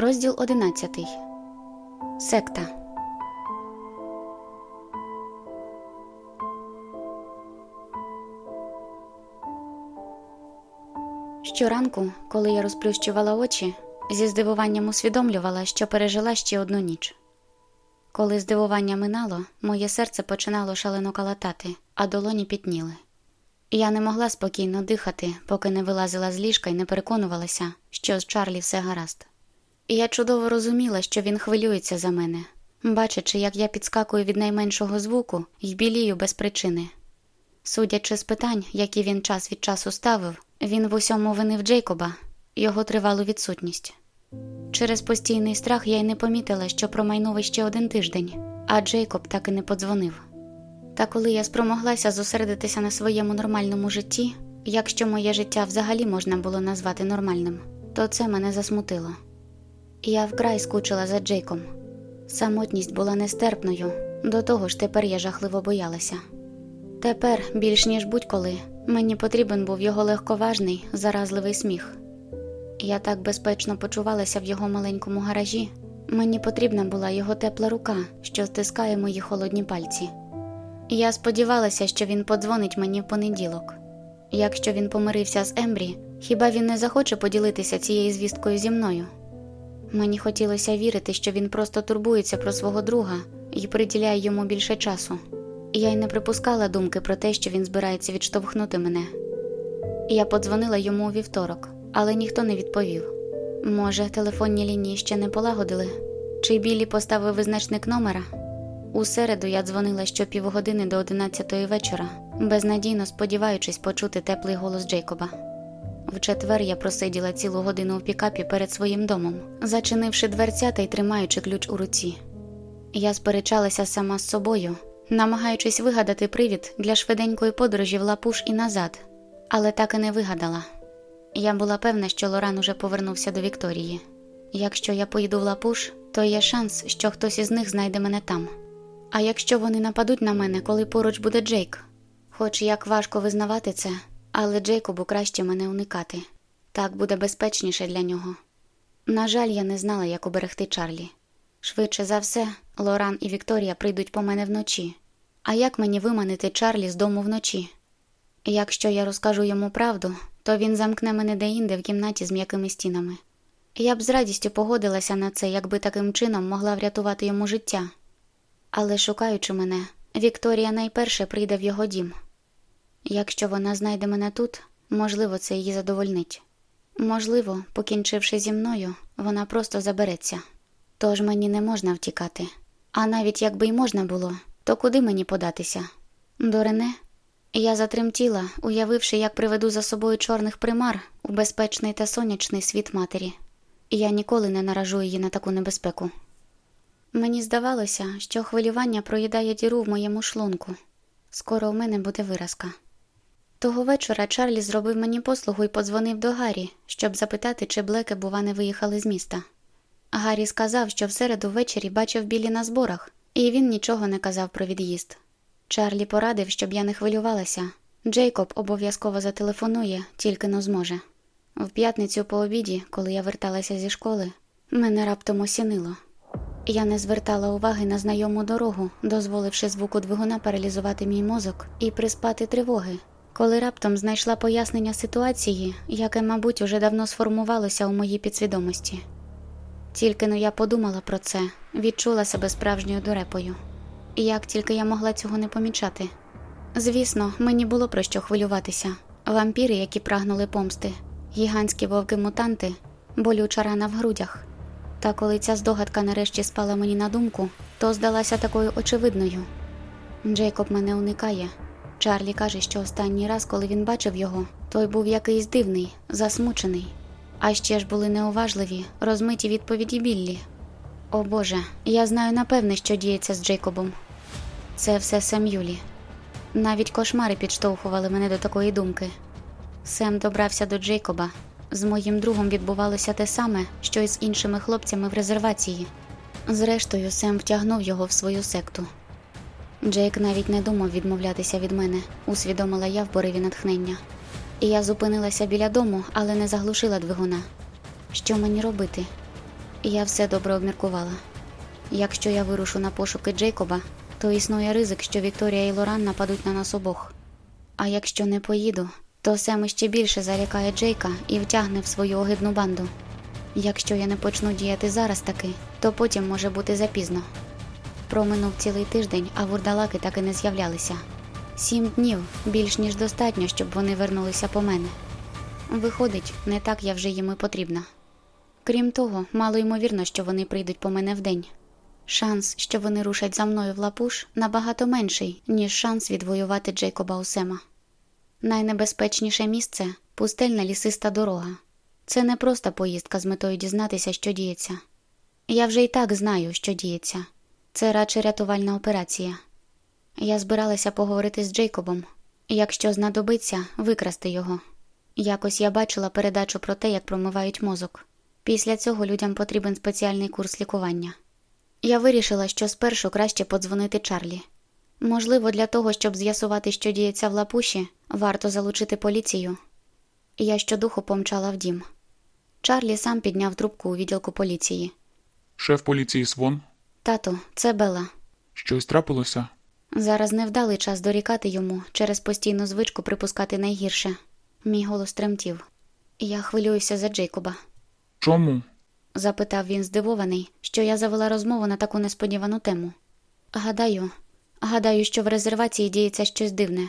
Розділ 11. Секта. Щоранку, коли я розплющувала очі, зі здивуванням усвідомлювала, що пережила ще одну ніч. Коли здивування минало, моє серце починало шалено калатати, а долоні пітніли. Я не могла спокійно дихати, поки не вилазила з ліжка і не переконувалася, що з Чарлі все гаразд. Я чудово розуміла, що він хвилюється за мене, бачачи, як я підскакую від найменшого звуку і білію без причини. Судячи з питань, які він час від часу ставив, він в усьому винив Джейкоба, його тривалу відсутність. Через постійний страх я й не помітила, що промайнув ще один тиждень, а Джейкоб так і не подзвонив. Та коли я спромоглася зосередитися на своєму нормальному житті, якщо моє життя взагалі можна було назвати нормальним, то це мене засмутило. Я вкрай скучила за Джейком. Самотність була нестерпною, до того ж тепер я жахливо боялася. Тепер, більш ніж будь-коли, мені потрібен був його легковажний, заразливий сміх. Я так безпечно почувалася в його маленькому гаражі. Мені потрібна була його тепла рука, що стискає мої холодні пальці. Я сподівалася, що він подзвонить мені в понеділок. Якщо він помирився з Ембрі, хіба він не захоче поділитися цією звісткою зі мною? Мені хотілося вірити, що він просто турбується про свого друга і приділяє йому більше часу. Я й не припускала думки про те, що він збирається відштовхнути мене. Я подзвонила йому у вівторок, але ніхто не відповів. Може, телефонні лінії ще не полагодили, чи Білі поставив визначник номера. У середу я дзвонила що півгодини до одинадцятої вечора, безнадійно сподіваючись почути теплий голос Джейкоба. В четвер я просиділа цілу годину в пікапі перед своїм домом, зачинивши дверцята й тримаючи ключ у руці. Я сперечалася сама з собою, намагаючись вигадати привід для швиденької подорожі в лапуш і назад, але так і не вигадала. Я була певна, що Лоран уже повернувся до Вікторії. Якщо я поїду в лапуш, то є шанс, що хтось із них знайде мене там. А якщо вони нападуть на мене, коли поруч буде Джейк, хоч як важко визнавати це, але Джейкобу краще мене уникати так буде безпечніше для нього. На жаль, я не знала, як уберегти Чарлі. Швидше за все, Лоран і Вікторія прийдуть по мене вночі. А як мені виманити Чарлі з дому вночі? Якщо я розкажу йому правду, то він замкне мене деінде в кімнаті з м'якими стінами. Я б з радістю погодилася на це, якби таким чином могла врятувати йому життя. Але шукаючи мене, Вікторія найперше прийде в його дім. Якщо вона знайде мене тут, можливо, це її задовольнить. Можливо, покінчивши зі мною, вона просто забереться. Тож мені не можна втікати. А навіть якби й можна було, то куди мені податися? До Рене? Я затремтіла, уявивши, як приведу за собою чорних примар у безпечний та сонячний світ матері, я ніколи не наражу її на таку небезпеку. Мені здавалося, що хвилювання проїдає діру в моєму шлунку. Скоро у мене буде виразка. Того вечора Чарлі зробив мені послугу і подзвонив до Гаррі, щоб запитати, чи блеки, бува, не виїхали з міста. Гаррі сказав, що в середу ввечері бачив білі на зборах, і він нічого не казав про від'їзд. Чарлі порадив, щоб я не хвилювалася. Джейкоб обов'язково зателефонує, тільки но зможе. В п'ятницю по обіді, коли я верталася зі школи, мене раптом осінило. Я не звертала уваги на знайому дорогу, дозволивши звуку двигуна паралізувати мій мозок і приспати тривоги, коли раптом знайшла пояснення ситуації, яке, мабуть, уже давно сформувалося у моїй підсвідомості. Тільки но я подумала про це, відчула себе справжньою дурепою. Як тільки я могла цього не помічати. Звісно, мені було про що хвилюватися вампіри, які прагнули помсти, гігантські вовки-мутанти, болюча рана в грудях. Та коли ця здогадка нарешті спала мені на думку, то здалася такою очевидною. Джейкоб мене уникає. Чарлі каже, що останній раз, коли він бачив його, той був якийсь дивний, засмучений. А ще ж були неуважливі, розмиті відповіді Біллі. О Боже, я знаю напевне, що діється з Джейкобом. Це все Сем Юлі. Навіть кошмари підштовхували мене до такої думки. Сем добрався до Джейкоба. З моїм другом відбувалося те саме, що й з іншими хлопцями в резервації. Зрештою, Сем втягнув його в свою секту. Джейк навіть не думав відмовлятися від мене, усвідомила я в пориві натхнення. І я зупинилася біля дому, але не заглушила двигуна. Що мені робити? Я все добре обміркувала. Якщо я вирушу на пошуки Джейкоба, то існує ризик, що Вікторія і Лоран нападуть на нас обох. А якщо не поїду, то Сем ще більше залякає Джейка і втягне в свою огидну банду. Якщо я не почну діяти зараз таки, то потім може бути запізно. Проминув цілий тиждень, а вурдалаки так і не з'являлися. Сім днів більш ніж достатньо, щоб вони вернулися по мене. Виходить, не так я вже їм і потрібна. Крім того, мало ймовірно, що вони прийдуть по мене вдень. Шанс, що вони рушать за мною в лапуш, набагато менший, ніж шанс відвоювати Джейкоба Усема. Найнебезпечніше місце пустельна лісиста дорога. Це не просто поїздка з метою дізнатися, що діється. Я вже і так знаю, що діється. Це радше рятувальна операція. Я збиралася поговорити з Джейкобом, якщо знадобиться, викрасти його. Якось я бачила передачу про те, як промивають мозок. Після цього людям потрібен спеціальний курс лікування. Я вирішила, що спершу краще подзвонити Чарлі. Можливо, для того, щоб з'ясувати, що діється в лапуші, варто залучити поліцію. Я щодуху помчала в дім. Чарлі сам підняв трубку у відділку поліції. Шеф поліції Свон. Тато, це Бела. Щось трапилося? Зараз невдалий час дорікати йому через постійну звичку припускати найгірше. Мій голос тремтів. Я хвилююся за Джейкоба. Чому? запитав він здивований, що я завела розмову на таку несподівану тему. Гадаю, гадаю, що в резервації діється щось дивне.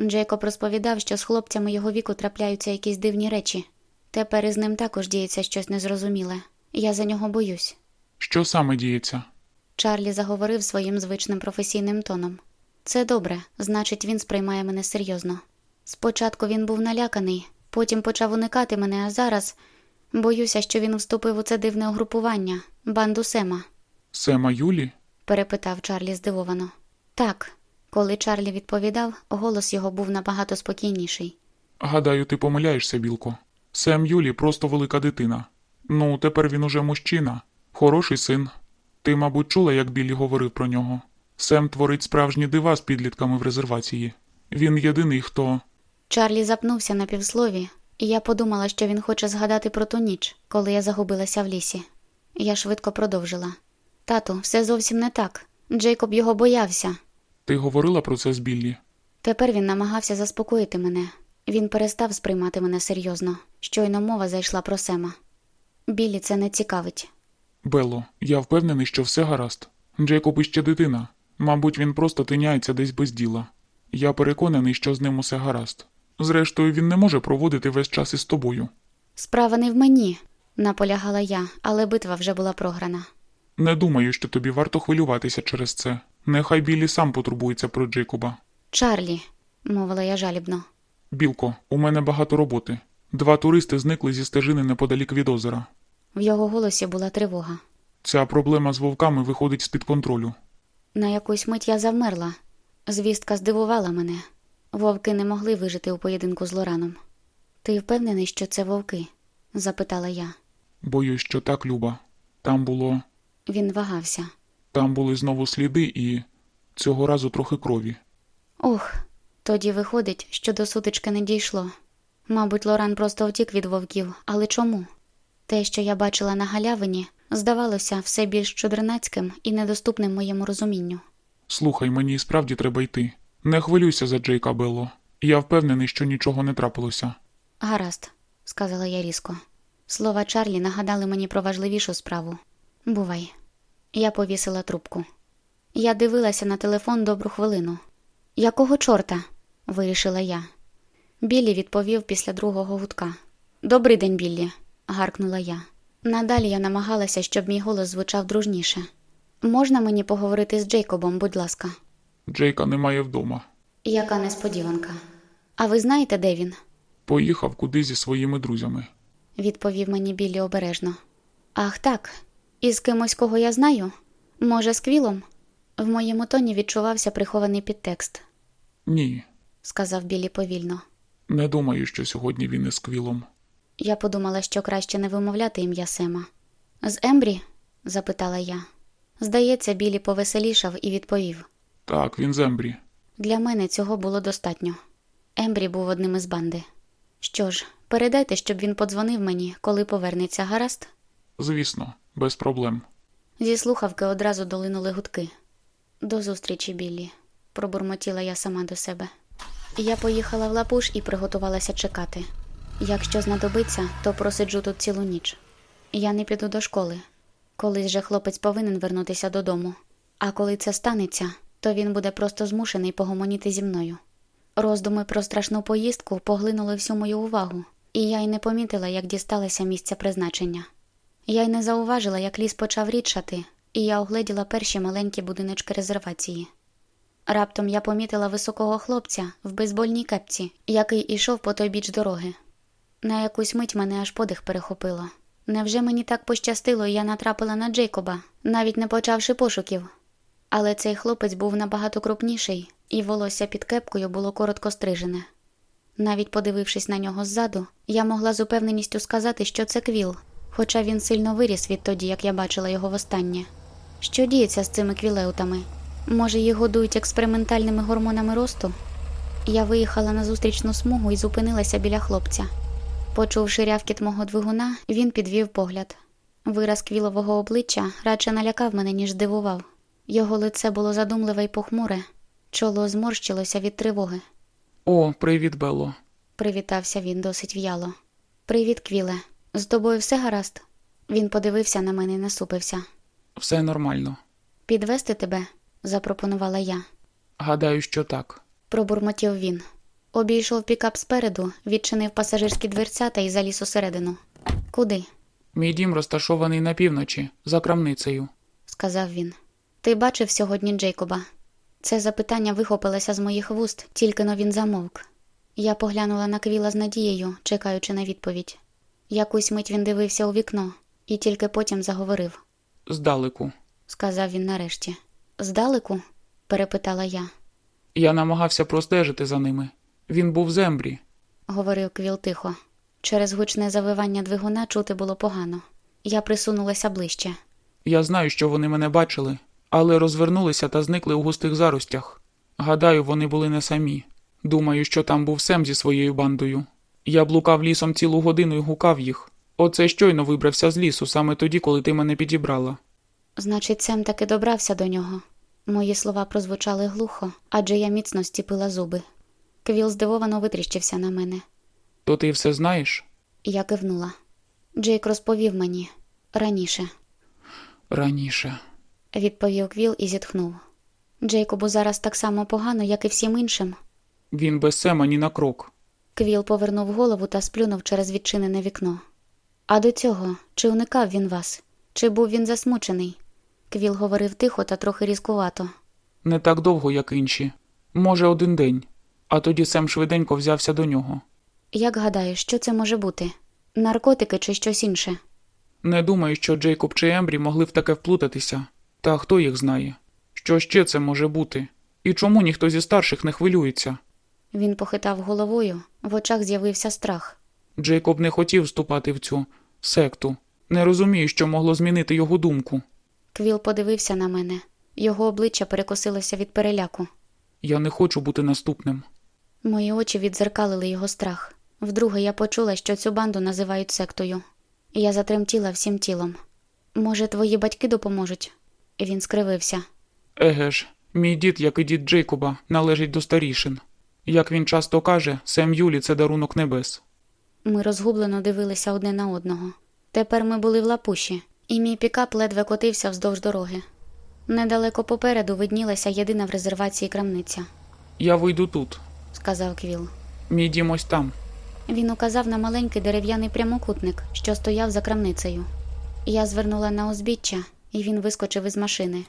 Джейкоб розповідав, що з хлопцями його віку трапляються якісь дивні речі. Тепер із ним також діється щось незрозуміле. Я за нього боюсь. Що саме діється? Чарлі заговорив своїм звичним професійним тоном. Це добре, значить, він сприймає мене серйозно. Спочатку він був наляканий, потім почав уникати мене, а зараз боюся, що він вступив у це дивне угрупування, банду Сема, Сема Юлі? перепитав Чарлі здивовано. Так, коли Чарлі відповідав, голос його був набагато спокійніший. Гадаю, ти помиляєшся, Білко. Сем Юлі просто велика дитина. Ну, тепер він уже мужчина, хороший син. Ти, мабуть, чула, як Біллі говорив про нього. Сем творить справжні дива з підлітками в резервації. Він єдиний, хто. Чарлі запнувся на півслові, і я подумала, що він хоче згадати про ту ніч, коли я загубилася в лісі. Я швидко продовжила. Тату, все зовсім не так. Джейкоб його боявся. Ти говорила про це з Біллі? Тепер він намагався заспокоїти мене. Він перестав сприймати мене серйозно. Щойно мова зайшла про Сема. Біллі це не цікавить. Белло, я впевнений, що все гаразд. Джейкоб іще дитина. Мабуть, він просто тиняється десь без діла. Я переконаний, що з ним усе гаразд. Зрештою, він не може проводити весь час із тобою. Справа не в мені, наполягала я, але битва вже була програна. Не думаю, що тобі варто хвилюватися через це. Нехай Біллі сам потурбується про Джейкоба. Чарлі, мовила я жалібно. Білко, у мене багато роботи. Два туристи зникли зі стежини неподалік від озера. В його голосі була тривога. Ця проблема з вовками виходить з-під контролю. На якусь мить я завмерла. Звістка здивувала мене. Вовки не могли вижити у поєдинку з Лораном. Ти впевнений, що це вовки? запитала я. Боюсь, що так, Люба. Там було. Він вагався. Там були знову сліди і цього разу трохи крові. Ох, тоді виходить, що до сутички не дійшло. Мабуть, Лоран просто втік від вовків, але чому? Те, що я бачила на галявині, здавалося все більш чудернацьким і недоступним моєму розумінню. Слухай, мені і справді треба йти. Не хвилюйся за Джейка Белло. Я впевнений, що нічого не трапилося. Гаразд, сказала я різко. Слова Чарлі нагадали мені про важливішу справу. Бувай. Я повісила трубку. Я дивилася на телефон добру хвилину. Якого чорта? вирішила я. Біллі відповів після другого гудка. Добрий день, Біллі, гаркнула я. Надалі я намагалася, щоб мій голос звучав дружніше. Можна мені поговорити з Джейкобом, будь ласка. Джейка немає вдома. Яка несподіванка. А ви знаєте, де він? Поїхав куди зі своїми друзями. відповів мені Біллі обережно. Ах, так, із кимось, кого я знаю? Може, з квілом? В моєму тоні відчувався прихований підтекст, Ні, сказав Біллі повільно. не думаю, що сьогодні він із квілом. Я подумала, що краще не вимовляти ім'я Сема. З Ембрі? запитала я. Здається, Біллі повеселішав і відповів. Так, він з Ембрі. Для мене цього було достатньо. Ембрі був одним із банди. Що ж, передайте, щоб він подзвонив мені, коли повернеться, гаразд? Звісно, Без проблем. Зі слухавки одразу долинули гудки. До зустрічі, Біллі, пробурмотіла я сама до себе. Я поїхала в лапуш і приготувалася чекати. Якщо знадобиться, то просиджу тут цілу ніч. Я не піду до школи. Колись же хлопець повинен вернутися додому. А коли це станеться, то він буде просто змушений погомоніти зі мною. Роздуми про страшну поїздку поглинули всю мою увагу, і я й не помітила, як дісталася місця призначення. Я й не зауважила, як ліс почав рідшати, і я огледіла перші маленькі будиночки резервації. Раптом я помітила високого хлопця в бейсбольній кепці, який ішов по той біч дороги. На якусь мить мене аж подих перехопило. Невже мені так пощастило, і я натрапила на Джейкоба, навіть не почавши пошуків. Але цей хлопець був набагато крупніший, і волосся під кепкою було коротко стрижене. Навіть подивившись на нього ззаду, я могла з упевненістю сказати, що це квіл, хоча він сильно виріс відтоді, як я бачила його востаннє. Що діється з цими квілеутами? Може, їх годують експериментальними гормонами росту? Я виїхала на зустрічну смугу і зупинилася біля хлопця. Почувши рявкіт мого двигуна, він підвів погляд. Вираз квілового обличчя радше налякав мене, ніж здивував. Його лице було задумливе й похмуре, чоло зморщилося від тривоги. О, привіт, Белло. Привітався він досить в'яло. Привіт, Квіле. З тобою все гаразд? Він подивився на мене і насупився. Все нормально. Підвести тебе? запропонувала я. Гадаю, що так. Пробурмотів він. Обійшов пікап спереду, відчинив пасажирські дверцята і заліз усередину. Куди? Мій дім розташований на півночі, за крамницею. сказав він. Ти бачив сьогодні Джейкоба? Це запитання вихопилося з моїх вуст, тільки но він замовк. Я поглянула на Квіла з надією, чекаючи на відповідь. Якусь мить він дивився у вікно і тільки потім заговорив, Здалеку. сказав він нарешті. Здалеку? перепитала я. Я намагався простежити за ними. Він був в зембрі. говорив Квіл тихо. Через гучне завивання двигуна чути було погано. Я присунулася ближче. Я знаю, що вони мене бачили, але розвернулися та зникли у густих заростях. Гадаю, вони були не самі. Думаю, що там був Сем зі своєю бандою. Я блукав лісом цілу годину і гукав їх. Оце щойно вибрався з лісу саме тоді, коли ти мене підібрала. Значить, Сем таки добрався до нього. Мої слова прозвучали глухо, адже я міцно стіпила зуби. Квіл здивовано витріщився на мене. То ти все знаєш? Я кивнула. Джейк розповів мені раніше, Раніше. відповів Квіл і зітхнув. Джейкобу зараз так само погано, як і всім іншим. Він без Сема ні на крок. Квіл повернув голову та сплюнув через відчинене вікно. А до цього, чи уникав він вас? Чи був він засмучений? Квіл говорив тихо та трохи різкувато. Не так довго, як інші. Може, один день. А тоді Сем швиденько взявся до нього. Як гадаєш, що це може бути? Наркотики чи щось інше? Не думаю, що Джейкоб чи Ембрі могли в таке вплутатися. Та хто їх знає? Що ще це може бути? І чому ніхто зі старших не хвилюється? Він похитав головою, в очах з'явився страх. Джейкоб не хотів вступати в цю секту. Не розумію, що могло змінити його думку. Квіл подивився на мене. Його обличчя перекосилося від переляку. Я не хочу бути наступним. Мої очі відзеркалили його страх. Вдруге я почула, що цю банду називають сектою. Я затремтіла всім тілом. Може, твої батьки допоможуть? Він скривився. Еге ж, мій дід, як і дід Джейкоба, належить до старішин. Як він часто каже, Сем Юлі це дарунок небес. Ми розгублено дивилися одне на одного. Тепер ми були в лапуші, і мій пікап ледве котився вздовж дороги. Недалеко попереду виднілася єдина в резервації крамниця, Я вийду тут. Сказав Квіл. Мій дім ось там. Він указав на маленький дерев'яний прямокутник, що стояв за крамницею. Я звернула на узбіччя, і він вискочив із машини.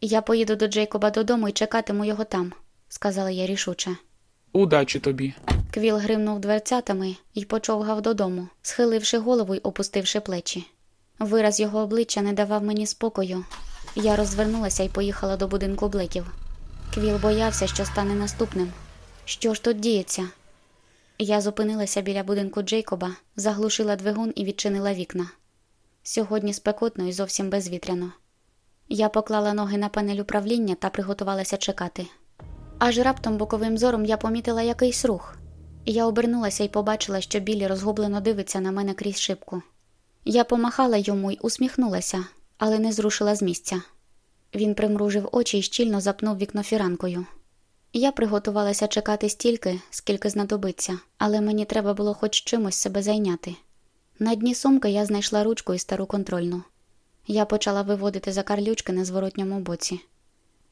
Я поїду до Джейкоба додому і чекатиму його там, сказала я рішуче. Удачі тобі. Квіл гримнув дверцятами і почовгав додому, схиливши голову й опустивши плечі. Вираз його обличчя не давав мені спокою. Я розвернулася і поїхала до будинку блеків. Квіл боявся, що стане наступним. Що ж тут діється? Я зупинилася біля будинку Джейкоба, заглушила двигун і відчинила вікна. Сьогодні спекотно і зовсім безвітряно. Я поклала ноги на панель управління та приготувалася чекати. Аж раптом боковим зором я помітила якийсь рух. Я обернулася і побачила, що Білі розгублено дивиться на мене крізь шибку. Я помахала йому й усміхнулася, але не зрушила з місця. Він примружив очі і щільно запнув вікно фіранкою. Я приготувалася чекати стільки, скільки знадобиться, але мені треба було хоч чимось себе зайняти. На дні сумки я знайшла ручку і стару контрольну. Я почала виводити закарлючки на зворотньому боці.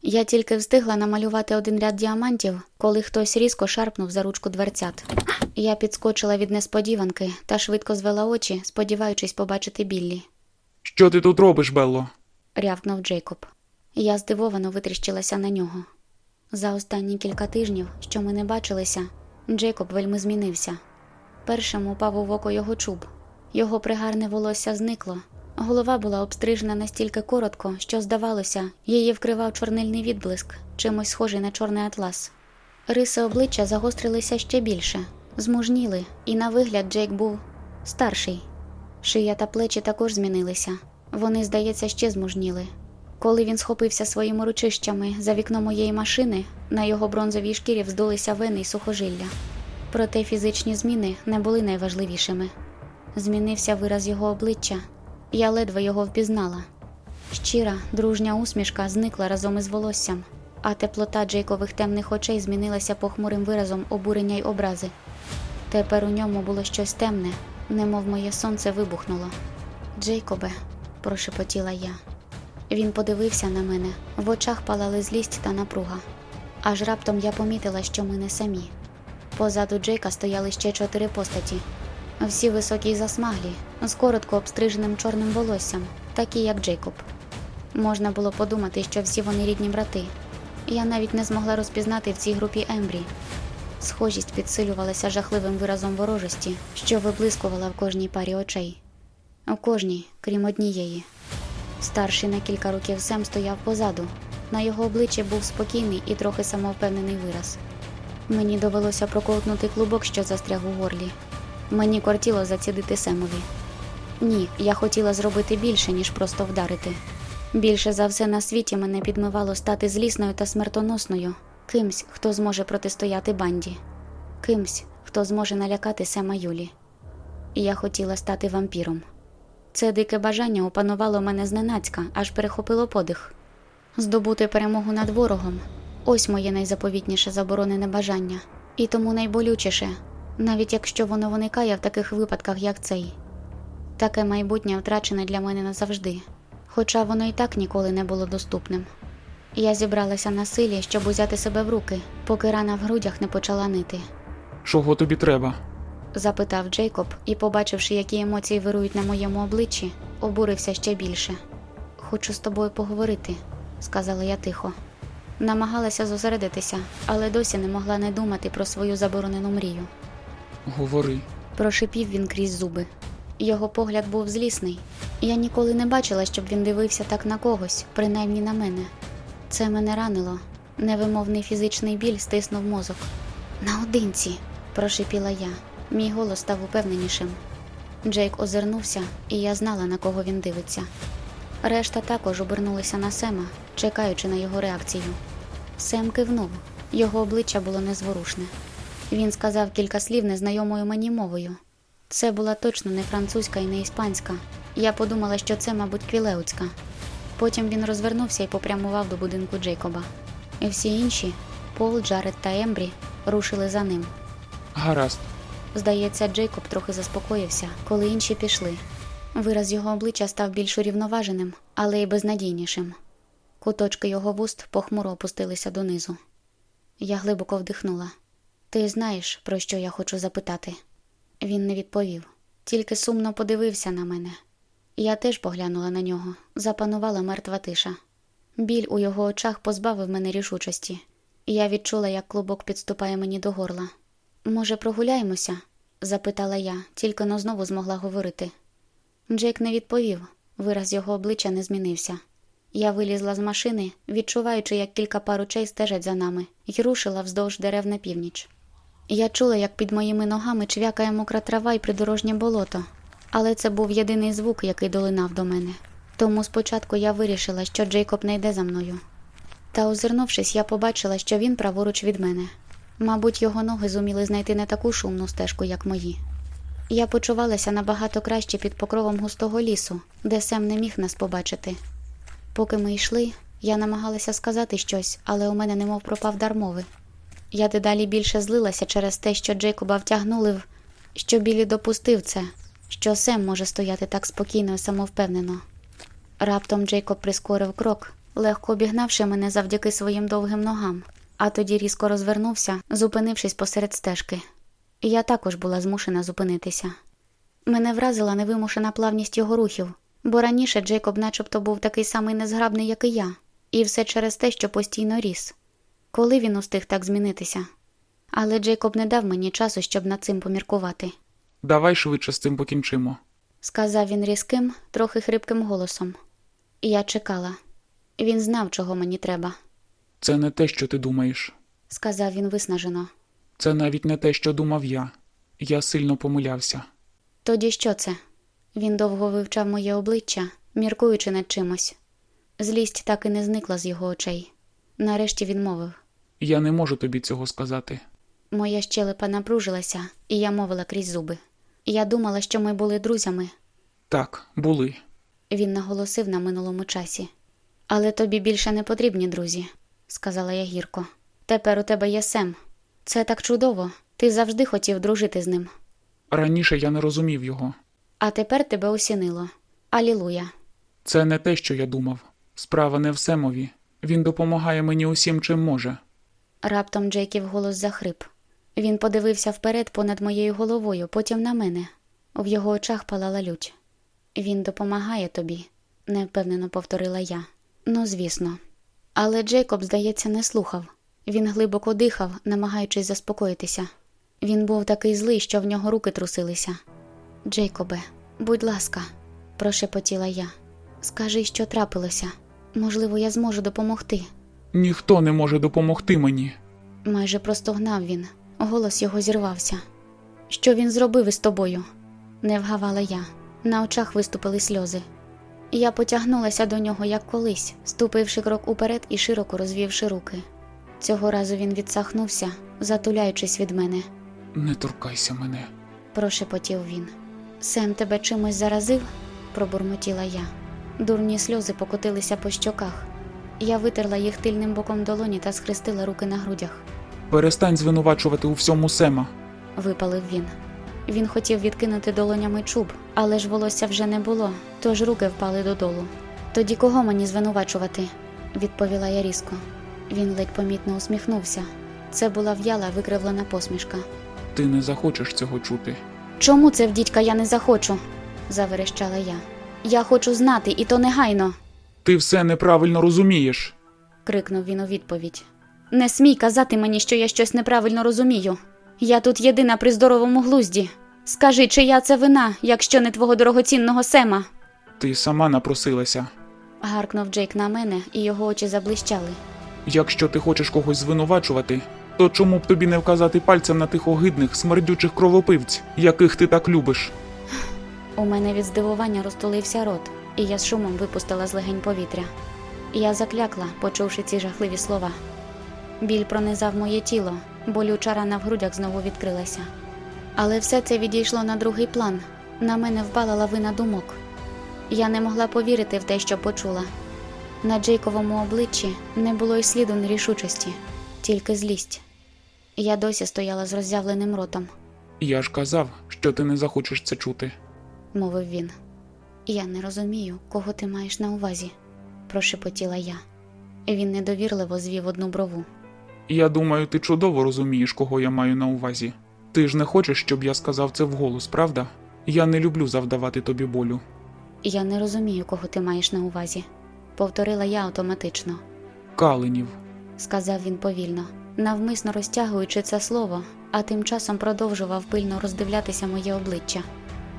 Я тільки встигла намалювати один ряд діамантів, коли хтось різко шарпнув за ручку дверцят. Я підскочила від несподіванки та швидко звела очі, сподіваючись побачити Біллі. Що ти тут робиш, Белло? рявкнув Джейкоб. Я здивовано витріщилася на нього. За останні кілька тижнів, що ми не бачилися, Джейкоб вельми змінився. Першим упав у око його чуб. Його пригарне волосся зникло. Голова була обстрижена настільки коротко, що, здавалося, її вкривав чорнильний відблиск, чимось схожий на чорний атлас. Риси обличчя загострилися ще більше, змужніли, і на вигляд Джейк був старший. Шия та плечі також змінилися. Вони, здається, ще змужніли. Коли він схопився своїми ручищами за вікно моєї машини, на його бронзовій шкірі вздулися вени й сухожилля. Проте фізичні зміни не були найважливішими. Змінився вираз його обличчя, я ледве його впізнала. Щира, дружня усмішка зникла разом із волоссям, а теплота Джейкових темних очей змінилася похмурим виразом обурення й образи. Тепер у ньому було щось темне, немов моє сонце вибухнуло. Джейкобе, прошепотіла я. Він подивився на мене, в очах палали злість та напруга. Аж раптом я помітила, що ми не самі. Позаду Джейка стояли ще чотири постаті. Всі високі й засмаглі, з коротко обстриженим чорним волоссям, такі як Джейкоб. Можна було подумати, що всі вони рідні брати. Я навіть не змогла розпізнати в цій групі Ембрі. Схожість підсилювалася жахливим виразом ворожості, що виблискувала в кожній парі очей. У кожній, крім однієї. Старший на кілька років Сем стояв позаду. На його обличчі був спокійний і трохи самовпевнений вираз. Мені довелося проковтнути клубок, що застряг у горлі. Мені кортіло зацідити Семові. Ні, я хотіла зробити більше, ніж просто вдарити. Більше за все на світі мене підмивало стати злісною та смертоносною, кимсь, хто зможе протистояти банді, кимсь, хто зможе налякати Сема Юлі. Я хотіла стати вампіром. Це дике бажання опанувало мене зненацька, аж перехопило подих. Здобути перемогу над ворогом ось моє найзаповітніше заборонене бажання, і тому найболючіше, навіть якщо воно виникає в таких випадках, як цей. Таке майбутнє втрачене для мене назавжди, хоча воно і так ніколи не було доступним. Я зібралася на силі, щоб узяти себе в руки, поки рана в грудях не почала нити. Чого тобі треба? Запитав Джейкоб і, побачивши, які емоції вирують на моєму обличчі, обурився ще більше. Хочу з тобою поговорити, сказала я тихо. Намагалася зосередитися, але досі не могла не думати про свою заборонену мрію. Говори. Прошипів він крізь зуби. Його погляд був злісний. Я ніколи не бачила, щоб він дивився так на когось, принаймні на мене. Це мене ранило. Невимовний фізичний біль стиснув мозок. Наодинці, прошипіла я. Мій голос став упевненішим. Джейк озирнувся, і я знала, на кого він дивиться. Решта також обернулися на Сема, чекаючи на його реакцію. Сем кивнув, його обличчя було незворушне. Він сказав кілька слів незнайомою мені мовою. Це була точно не французька і не іспанська. Я подумала, що це, мабуть, квілеуцька. Потім він розвернувся і попрямував до будинку Джейкоба. І всі інші Пол, Джаред та Ембрі рушили за ним. Гаразд. Здається, Джейкоб трохи заспокоївся, коли інші пішли. Вираз його обличчя став більш урівноваженим, але й безнадійнішим. Куточки його вуст похмуро опустилися донизу. Я глибоко вдихнула. Ти знаєш, про що я хочу запитати? Він не відповів, тільки сумно подивився на мене. Я теж поглянула на нього, запанувала мертва тиша. Біль у його очах позбавив мене рішучості. Я відчула, як клубок підступає мені до горла. Може, прогуляємося? запитала я, тільки но знову змогла говорити. Джейк не відповів, вираз його обличчя не змінився. Я вилізла з машини, відчуваючи, як кілька пар очей стежать за нами, і рушила вздовж дерев на північ. Я чула, як під моїми ногами чвякає мокра трава і придорожнє болото, але це був єдиний звук, який долинав до мене. Тому спочатку я вирішила, що Джейкоб не йде за мною. Та, озирнувшись, я побачила, що він праворуч від мене. Мабуть, його ноги зуміли знайти не таку шумну стежку, як мої. Я почувалася набагато краще під покровом густого лісу, де Сем не міг нас побачити. Поки ми йшли, я намагалася сказати щось, але у мене немов пропав дар мови. Я дедалі більше злилася через те, що Джейкоба втягнули в що Білі допустив це, що Сем може стояти так спокійно і самовпевнено. Раптом Джейкоб прискорив крок, легко обігнавши мене завдяки своїм довгим ногам, а тоді різко розвернувся, зупинившись посеред стежки. Я також була змушена зупинитися. Мене вразила невимушена плавність його рухів, бо раніше Джейкоб начебто був такий самий незграбний, як і я, і все через те, що постійно ріс. Коли він устиг так змінитися? Але Джейкоб не дав мені часу, щоб над цим поміркувати, Давай швидше з цим покінчимо. сказав він різким, трохи хрипким голосом. Я чекала. Він знав, чого мені треба, Це не те, що ти думаєш. сказав він виснажено. Це навіть не те, що думав я. Я сильно помилявся. Тоді що це? Він довго вивчав моє обличчя, міркуючи над чимось. Злість так і не зникла з його очей. Нарешті він мовив. Я не можу тобі цього сказати. Моя щелепа напружилася, і я мовила крізь зуби. Я думала, що ми були друзями, Так, були. він наголосив на минулому часі. Але тобі більше не потрібні друзі, сказала я гірко. Тепер у тебе є Сем. Це так чудово. Ти завжди хотів дружити з ним. Раніше я не розумів його. А тепер тебе осінило. Алілуя. Це не те, що я думав. Справа не в Семові. Він допомагає мені усім, чим може. Раптом Джейків голос захрип. Він подивився вперед понад моєю головою, потім на мене. В його очах палала лють. Він допомагає тобі, невпевнено повторила я. Ну, звісно. Але Джейкоб, здається, не слухав. Він глибоко дихав, намагаючись заспокоїтися. Він був такий злий, що в нього руки трусилися. Джейкобе, будь ласка, прошепотіла я. Скажи, що трапилося. Можливо, я зможу допомогти. Ніхто не може допомогти мені. Майже простогнав він, голос його зірвався. Що він зробив із тобою? не вгавала я. На очах виступили сльози. Я потягнулася до нього, як колись, ступивши крок уперед і широко розвівши руки. Цього разу він відсахнувся, затуляючись від мене, Не торкайся мене. прошепотів він. Сем тебе чимось заразив? пробурмотіла я. Дурні сльози покотилися по щоках. Я витерла їх тильним боком долоні та схрестила руки на грудях. Перестань звинувачувати у всьому Сема. випалив він. Він хотів відкинути долонями чуб, але ж волосся вже не було, тож руки впали додолу. Тоді кого мені звинувачувати? відповіла я різко. Він ледь помітно усміхнувся. Це була в'яла викривлена посмішка. Ти не захочеш цього чути. Чому це в дідька я не захочу? заверещала я. Я хочу знати, і то негайно. Ти все неправильно розумієш. крикнув він у відповідь. Не смій казати мені, що я щось неправильно розумію. Я тут єдина при здоровому глузді. Скажи, чия це вина, якщо не твого дорогоцінного Сема? Ти сама напросилася. гаркнув Джейк на мене, і його очі заблищали. Якщо ти хочеш когось звинувачувати, то чому б тобі не вказати пальцем на тих огидних, смердючих кровопивць, яких ти так любиш? У мене від здивування розтулився рот, і я з шумом випустила з легень повітря. Я заклякла, почувши ці жахливі слова. Біль пронизав моє тіло, болюча рана в грудях знову відкрилася. Але все це відійшло на другий план. На мене впала лавина думок. Я не могла повірити в те, що почула. На Джейковому обличчі не було й сліду нерішучості, тільки злість. Я досі стояла з роззявленим ротом. Я ж казав, що ти не захочеш це чути. мовив він. Я не розумію, кого ти маєш на увазі, прошепотіла я. Він недовірливо звів одну брову. Я думаю, ти чудово розумієш, кого я маю на увазі. Ти ж не хочеш, щоб я сказав це вголос, правда? Я не люблю завдавати тобі болю. Я не розумію, кого ти маєш на увазі, повторила я автоматично, Каленів. сказав він повільно, навмисно розтягуючи це слово, а тим часом продовжував пильно роздивлятися моє обличчя.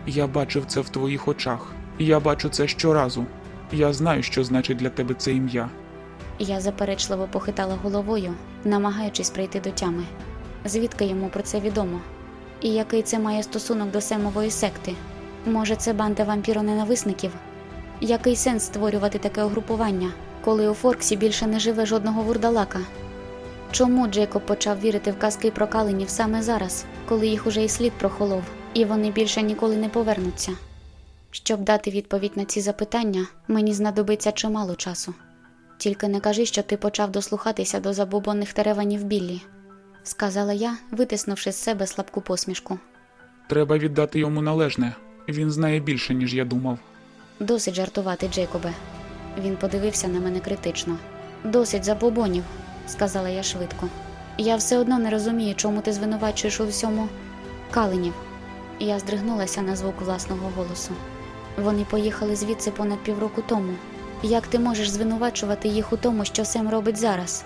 Я бачив це в твоїх очах. Я бачу це щоразу. Я знаю, що значить для тебе це ім'я. Я заперечливо похитала головою, намагаючись прийти до тями. Звідки йому про це відомо? І який це має стосунок до семової секти? Може, це банда вампіроненависників? Який сенс створювати таке угрупування, коли у Форксі більше не живе жодного вурдалака? Чому Джейкоб почав вірити в казки про калинів саме зараз, коли їх уже і слід прохолов, і вони більше ніколи не повернуться? Щоб дати відповідь на ці запитання, мені знадобиться чимало часу. Тільки не кажи, що ти почав дослухатися до забобонних тереванів Біллі, сказала я, витиснувши з себе слабку посмішку. Треба віддати йому належне. Він знає більше, ніж я думав. Досить жартувати, Джейкобе. Він подивився на мене критично. Досить забобонів, сказала я швидко. Я все одно не розумію, чому ти звинувачуєш у всьому калинів. Я здригнулася на звук власного голосу. Вони поїхали звідси понад півроку тому. Як ти можеш звинувачувати їх у тому, що Сем робить зараз?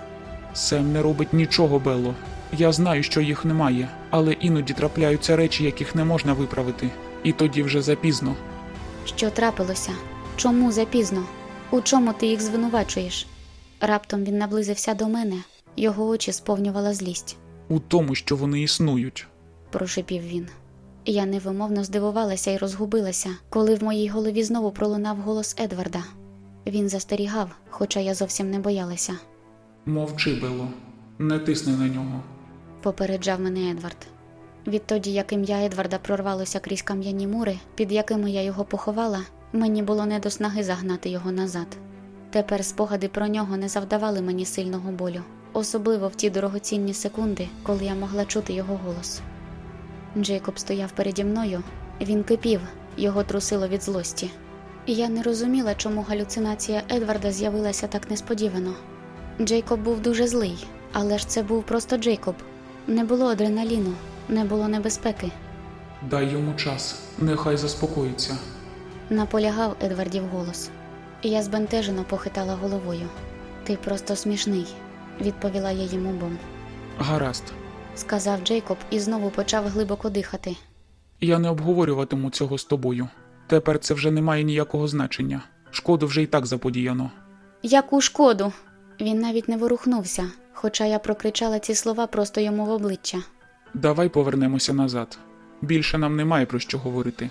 Сем не робить нічого, Белло. Я знаю, що їх немає, але іноді трапляються речі, яких не можна виправити, і тоді вже запізно. Що трапилося? Чому запізно? У чому ти їх звинувачуєш? Раптом він наблизився до мене, його очі сповнювала злість. У тому, що вони існують. прошепів він. Я невимовно здивувалася і розгубилася, коли в моїй голові знову пролунав голос Едварда. Він застерігав, хоча я зовсім не боялася. Мовчи, Белло. Не тисни на нього. Попереджав мене Едвард. Відтоді, як ім'я Едварда прорвалося крізь кам'яні мури, під якими я його поховала, мені було не до снаги загнати його назад. Тепер спогади про нього не завдавали мені сильного болю, особливо в ті дорогоцінні секунди, коли я могла чути його голос. Джейкоб стояв переді мною, він кипів, його трусило від злості. Я не розуміла, чому галюцинація Едварда з'явилася так несподівано. Джейкоб був дуже злий, але ж це був просто Джейкоб. Не було адреналіну, не було небезпеки. Дай йому час, нехай заспокоїться. Наполягав Едвардів голос. Я збентежено похитала головою. Ти просто смішний, відповіла я їм обом. Гаразд. Сказав Джейкоб і знову почав глибоко дихати. Я не обговорюватиму цього з тобою. Тепер це вже не має ніякого значення. Шкоду вже і так заподіяно. Яку шкоду? Він навіть не ворухнувся, хоча я прокричала ці слова просто йому в обличчя. Давай повернемося назад. Більше нам немає про що говорити.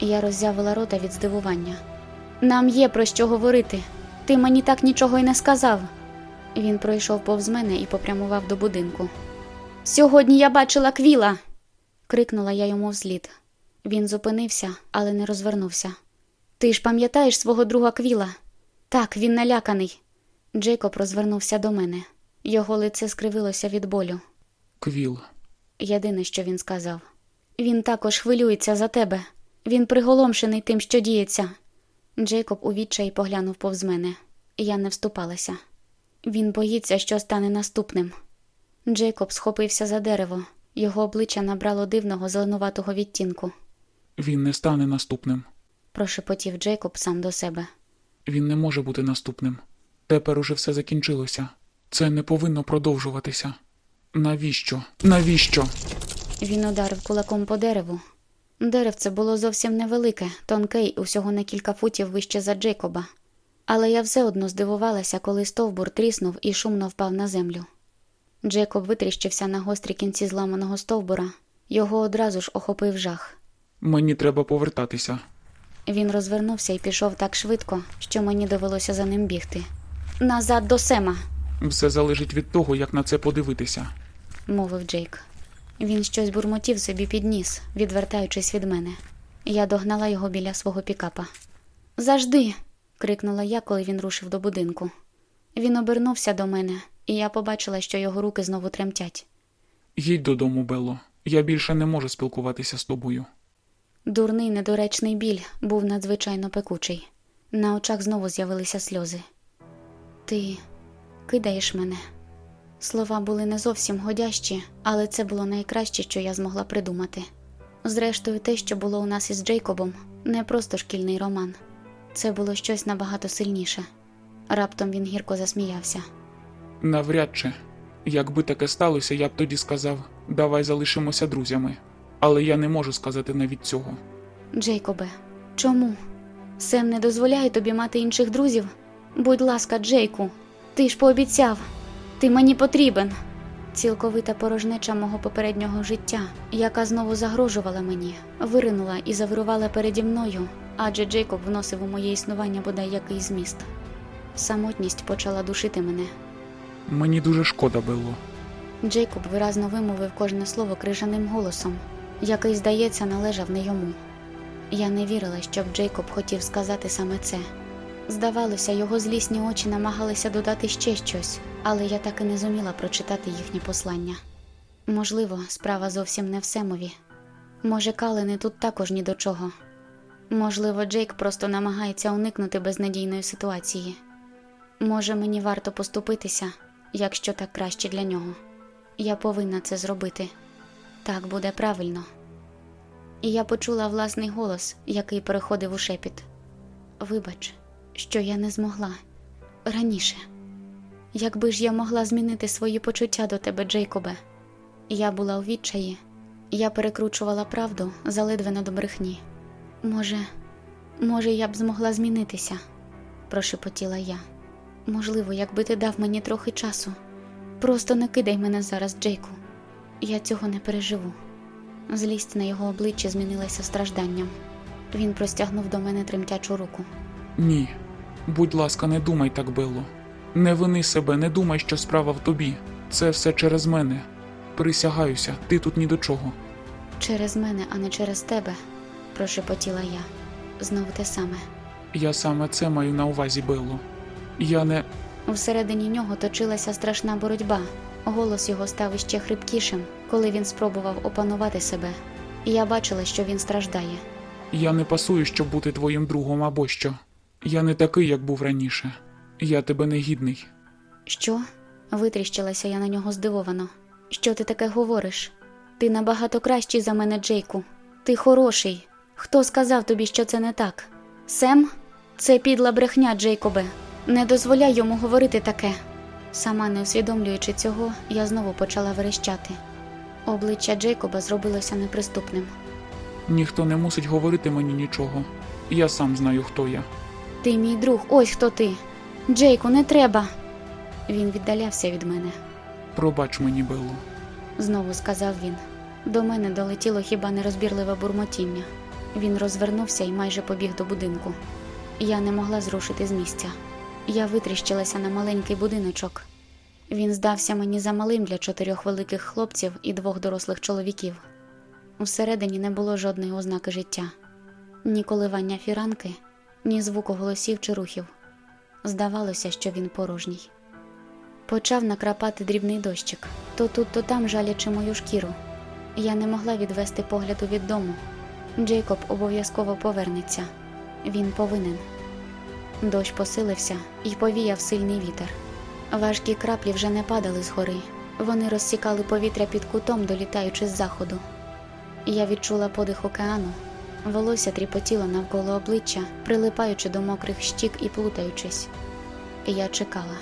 Я роззявила рота від здивування. Нам є про що говорити. Ти мені так нічого й не сказав. Він пройшов повз мене і попрямував до будинку. Сьогодні я бачила квіла. крикнула я йому вслід. Він зупинився, але не розвернувся. Ти ж пам'ятаєш свого друга квіла? Так, він наляканий. Джейкоб розвернувся до мене. Його лице скривилося від болю. Квіл. Єдине, що він сказав. Він також хвилюється за тебе. Він приголомшений тим, що діється. Джейкоб у відчаї поглянув повз мене. Я не вступалася. Він боїться, що стане наступним. Джейкоб схопився за дерево. Його обличчя набрало дивного зеленуватого відтінку. Він не стане наступним. Прошепотів Джейкоб сам до себе. Він не може бути наступним. Тепер уже все закінчилося. Це не повинно продовжуватися. Навіщо? Навіщо? Він ударив кулаком по дереву. Деревце було зовсім невелике, тонке й усього на кілька футів вище за Джейкоба. Але я все одно здивувалася, коли стовбур тріснув і шумно впав на землю. Джейкоб витріщився на гострі кінці зламаного стовбура. Його одразу ж охопив жах. Мені треба повертатися. Він розвернувся і пішов так швидко, що мені довелося за ним бігти. Назад до Сема, Все залежить від того, як на це подивитися. мовив Джейк. Він щось бурмотів собі під ніс, відвертаючись від мене. Я догнала його біля свого пікапа. Завжди. крикнула я, коли він рушив до будинку. Він обернувся до мене, і я побачила, що його руки знову тремтять. Їдь додому, Белло. Я більше не можу спілкуватися з тобою. Дурний недоречний біль був надзвичайно пекучий. На очах знову з'явилися сльози. Ти кидаєш мене. Слова були не зовсім годящі, але це було найкраще, що я змогла придумати. Зрештою, те, що було у нас із Джейкобом, не просто шкільний роман. Це було щось набагато сильніше. Раптом він гірко засміявся. Навряд чи. Якби таке сталося, я б тоді сказав давай залишимося друзями. Але я не можу сказати навіть цього. Джейкобе, чому? Сем не дозволяє тобі мати інших друзів? Будь ласка, Джейку, ти ж пообіцяв, ти мені потрібен. Цілковита порожнеча мого попереднього життя, яка знову загрожувала мені, виринула і завирувала переді мною, адже Джейкоб вносив у моє існування бодай який зміст. Самотність почала душити мене. Мені дуже шкода, Белло. Джейкоб виразно вимовив кожне слово крижаним голосом, який, здається, належав не йому. Я не вірила, щоб Джейкоб хотів сказати саме це. Здавалося, його злісні очі намагалися додати ще щось, але я так і не зуміла прочитати їхнє послання. Можливо, справа зовсім не в Семові. Може, Калини тут також ні до чого. Можливо, Джейк просто намагається уникнути безнадійної ситуації. Може, мені варто поступитися, якщо так краще для нього. Я повинна це зробити. Так буде правильно. І я почула власний голос, який переходив у шепіт. Вибач, що я не змогла раніше. Якби ж я могла змінити свої почуття до тебе, Джейкобе. Я була у відчаї, я перекручувала правду заледве на до брехні. Може, може, я б змогла змінитися, прошепотіла я. Можливо, якби ти дав мені трохи часу. Просто не кидай мене зараз, Джейку. Я цього не переживу. Злість на його обличчі змінилася стражданням. Він простягнув до мене тремтячу руку. Ні. Будь ласка, не думай так, Белло. Не вини себе, не думай, що справа в тобі. Це все через мене. Присягаюся, ти тут ні до чого. Через мене, а не через тебе, прошепотіла я. Знову те саме. Я саме це маю на увазі, Белло. Я не. Всередині нього точилася страшна боротьба. Голос його став іще хрипкішим, коли він спробував опанувати себе. І я бачила, що він страждає. Я не пасую, щоб бути твоїм другом або що. Я не такий, як був раніше. Я тебе не гідний. Що? Витріщилася я на нього здивовано. Що ти таке говориш? Ти набагато кращий за мене, Джейку. Ти хороший. Хто сказав тобі, що це не так? Сем? Це підла брехня, Джейкобе. Не дозволяй йому говорити таке. Сама не усвідомлюючи цього, я знову почала верещати. Обличчя Джейкоба зробилося неприступним. Ніхто не мусить говорити мені нічого. Я сам знаю, хто я. Ти мій друг, ось хто ти. Джейку, не треба. Він віддалявся від мене. Пробач мені, Белло. знову сказав він. До мене долетіло хіба нерозбірливе бурмотіння. Він розвернувся і майже побіг до будинку. Я не могла зрушити з місця. Я витріщилася на маленький будиночок. Він здався мені замалим для чотирьох великих хлопців і двох дорослих чоловіків. Всередині не було жодної ознаки життя, ні коливання фіранки, ні звуку голосів чи рухів. Здавалося, що він порожній. Почав накрапати дрібний дощик, то тут, то там жалячи мою шкіру. Я не могла відвести погляду від дому. Джейкоб обов'язково повернеться. Він повинен. Дощ посилився і повіяв сильний вітер. Важкі краплі вже не падали згори. Вони розсікали повітря під кутом, долітаючи з заходу. Я відчула подих океану. Волосся тріпотіло навколо обличчя, прилипаючи до мокрих щік і плутаючись. Я чекала.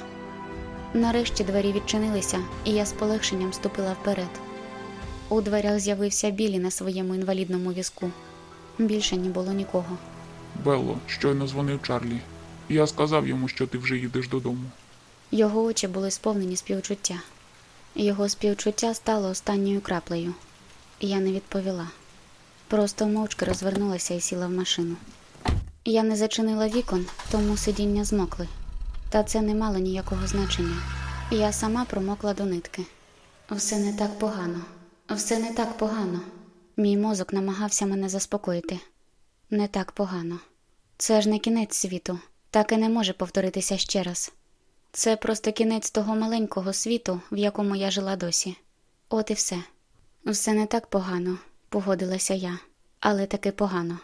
Нарешті двері відчинилися, і я з полегшенням ступила вперед. У дверях з'явився білі на своєму інвалідному візку. Більше не було нікого. Белло, щойно дзвонив Чарлі. Я сказав йому, що ти вже їдеш додому. Його очі були сповнені співчуття. Його співчуття стало останньою краплею. Я не відповіла. Просто мовчки розвернулася і сіла в машину. Я не зачинила вікон, тому сидіння змокли. Та це не мало ніякого значення. Я сама промокла до нитки. Все не так погано, все не так погано. Мій мозок намагався мене заспокоїти. Не так погано. Це ж не кінець світу, так і не може повторитися ще раз. Це просто кінець того маленького світу, в якому я жила досі. От і все. Все не так погано, погодилася я, але таки погано.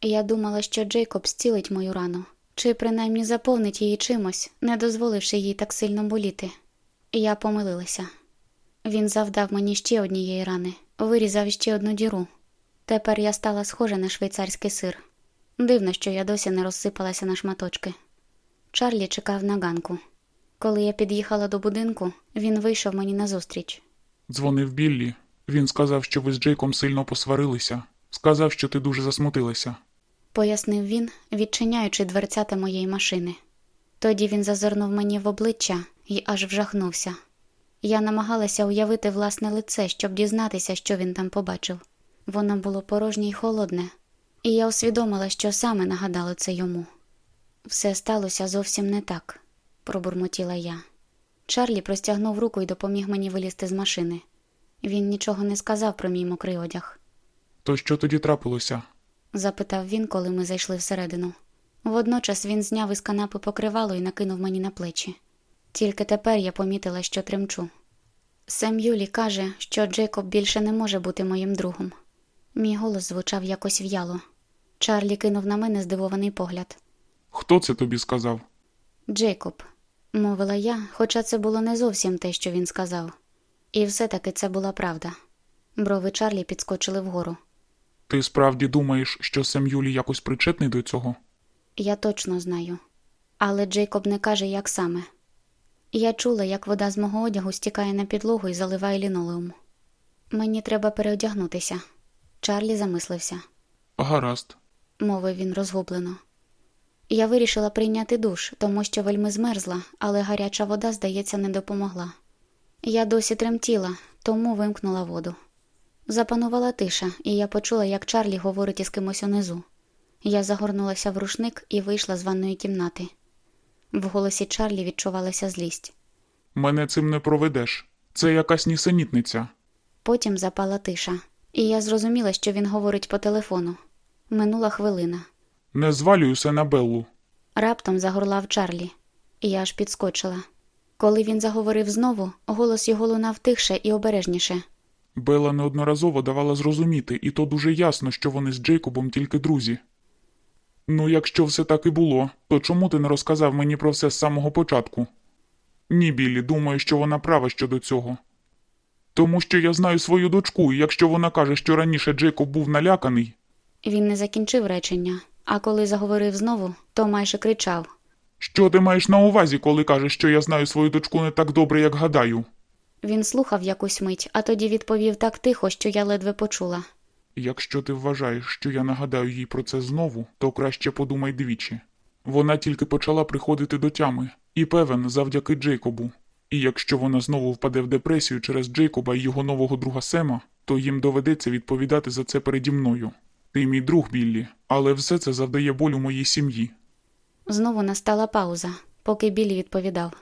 Я думала, що Джейкоб зцілить мою рану, чи принаймні заповнить її чимось, не дозволивши їй так сильно боліти. Я помилилася. Він завдав мені ще однієї рани, вирізав ще одну діру. Тепер я стала схожа на швейцарський сир. Дивно, що я досі не розсипалася на шматочки. Чарлі чекав на ганку. Коли я під'їхала до будинку, він вийшов мені назустріч. Дзвонив Біллі. Він сказав, що ви з Джейком сильно посварилися. Сказав, що ти дуже засмутилася. пояснив він, відчиняючи дверцята моєї машини. Тоді він зазирнув мені в обличчя і аж вжахнувся. Я намагалася уявити власне лице, щоб дізнатися, що він там побачив. Воно було порожнє й холодне, і я усвідомила, що саме нагадало це йому. Все сталося зовсім не так, пробурмотіла я. Чарлі простягнув руку і допоміг мені вилізти з машини. Він нічого не сказав про мій мокрий одяг. То що тоді трапилося? запитав він, коли ми зайшли всередину. Водночас він зняв із канапи покривало і накинув мені на плечі. Тільки тепер я помітила, що тремчу. Сем Юлі каже, що Джейкоб більше не може бути моїм другом. Мій голос звучав якось в'яло. Чарлі кинув на мене здивований погляд. Хто це тобі сказав? Джейкоб, мовила я, хоча це було не зовсім те, що він сказав. І все-таки це була правда. Брови Чарлі підскочили вгору. Ти справді думаєш, що Сем Юлі якось причетний до цього? Я точно знаю. Але Джейкоб не каже, як саме. Я чула, як вода з мого одягу стікає на підлогу і заливає лінолеум. Мені треба переодягнутися. Чарлі замислився, Гаразд. Мовив він розгублено. Я вирішила прийняти душ, тому що вельми змерзла, але гаряча вода, здається, не допомогла. Я досі тремтіла, тому вимкнула воду. Запанувала тиша, і я почула, як Чарлі говорить із кимось унизу. Я загорнулася в рушник і вийшла з ванної кімнати. В голосі Чарлі відчувалася злість. Мене цим не проведеш. Це якась нісенітниця. Потім запала тиша, і я зрозуміла, що він говорить по телефону. Минула хвилина. Не звалююся на Беллу. Раптом загорлав Чарлі, і я аж підскочила. Коли він заговорив знову, голос його лунав тихше і обережніше. Белла неодноразово давала зрозуміти, і то дуже ясно, що вони з Джейкобом тільки друзі. Ну, якщо все так і було, то чому ти не розказав мені про все з самого початку? Ні, Біллі, думаю, що вона права щодо цього. Тому що я знаю свою дочку, і якщо вона каже, що раніше Джейкоб був наляканий, Він не закінчив речення, а коли заговорив знову, то майже кричав. що ти маєш на увазі, коли кажеш, що я знаю свою дочку не так добре, як гадаю? Він слухав якусь мить, а тоді відповів так тихо, що я ледве почула. Якщо ти вважаєш, що я нагадаю їй про це знову, то краще подумай двічі. Вона тільки почала приходити до тями, і певен, завдяки Джейкобу. І якщо вона знову впаде в депресію через Джейкоба і його нового друга Сема, то їм доведеться відповідати за це переді мною. Ти мій друг, Біллі, але все це завдає болю моїй сім'ї. Знову настала пауза, поки Білі відповідав.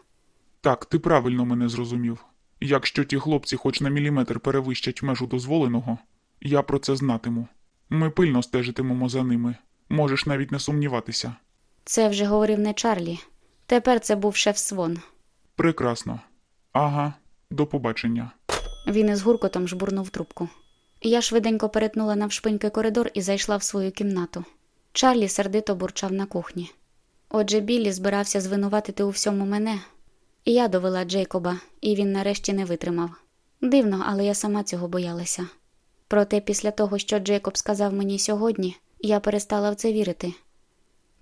Так, ти правильно мене зрозумів. Якщо ті хлопці хоч на міліметр перевищать межу дозволеного, я про це знатиму. Ми пильно стежитимемо за ними. Можеш навіть не сумніватися. Це вже говорив не Чарлі. Тепер це був шеф Свон. Прекрасно. Ага, до побачення. Він із гуркотом жбурнув трубку. Я швиденько перетнула навшпиньки коридор і зайшла в свою кімнату. Чарлі сердито бурчав на кухні. Отже, Біллі збирався звинуватити у всьому мене. І я довела Джейкоба, і він нарешті не витримав. Дивно, але я сама цього боялася. Проте після того, що Джейкоб сказав мені сьогодні, я перестала в це вірити.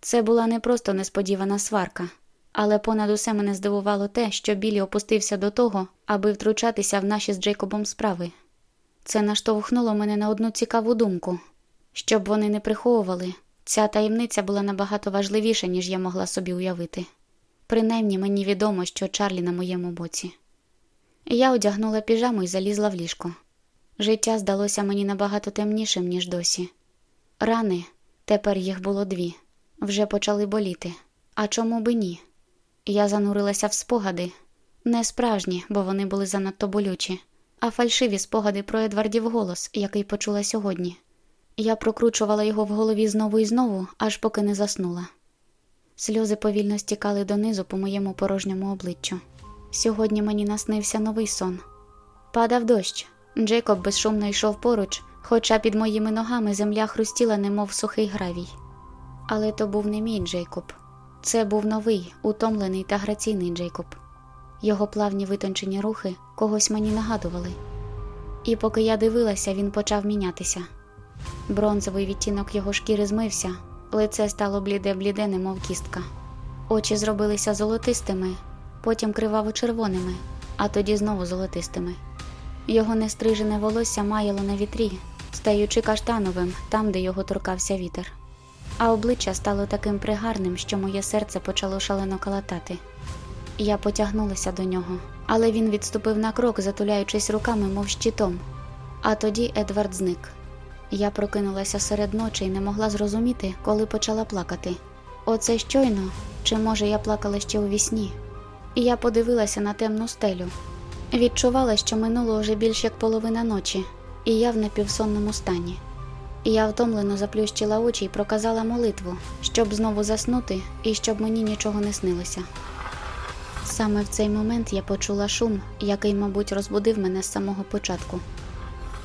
Це була не просто несподівана сварка, але понад усе мене здивувало те, що Біллі опустився до того, аби втручатися в наші з Джейкобом справи. Це наштовхнуло мене на одну цікаву думку. Щоб вони не приховували, ця таємниця була набагато важливіша, ніж я могла собі уявити. Принаймні мені відомо, що Чарлі на моєму боці. Я одягнула піжаму і залізла в ліжко. Життя здалося мені набагато темнішим, ніж досі. Рани, тепер їх було дві, вже почали боліти. А чому би ні? Я занурилася в спогади, не справжні, бо вони були занадто болючі, а фальшиві спогади про Едвардів голос, який почула сьогодні. Я прокручувала його в голові знову і знову, аж поки не заснула. Сльози повільно стікали донизу по моєму порожньому обличчю. Сьогодні мені наснився новий сон. Падав дощ. Джейкоб безшумно йшов поруч, хоча під моїми ногами земля хрустіла, немов сухий гравій. Але то був не мій Джейкоб. Це був новий, утомлений та граційний Джейкоб. Його плавні витончені рухи когось мені нагадували. І поки я дивилася, він почав мінятися. Бронзовий відтінок його шкіри змився, лице стало бліде-бліде, немов кістка. Очі зробилися золотистими, потім криваво-червоними, а тоді знову золотистими. Його нестрижене волосся маяло на вітрі, стаючи каштановим там, де його торкався вітер. А обличчя стало таким пригарним, що моє серце почало шалено калатати. Я потягнулася до нього, але він відступив на крок, затуляючись руками, мов щитом. А тоді Едвард зник. Я прокинулася серед ночі і не могла зрозуміти, коли почала плакати. Оце щойно, чи може я плакала ще у вісні? я подивилася на темну стелю. Відчувала, що минуло вже більш як половина ночі, і я в напівсонному стані. Я втомлено заплющила очі і проказала молитву, щоб знову заснути і щоб мені нічого не снилося. Саме в цей момент я почула шум, який, мабуть, розбудив мене з самого початку.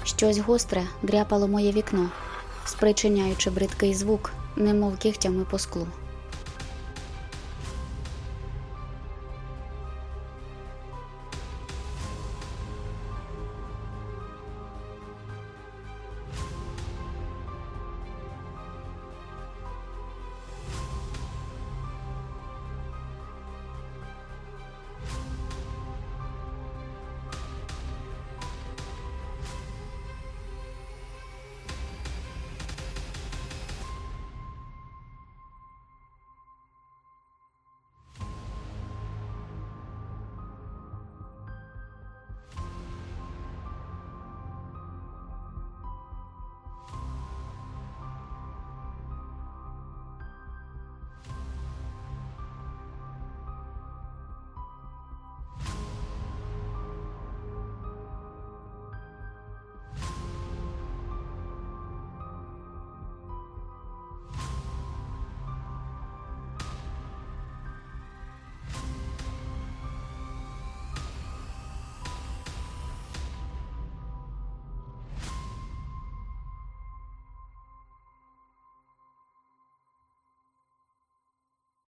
Щось гостре дряпало моє вікно, спричиняючи бридкий звук, немов кігтями по склу.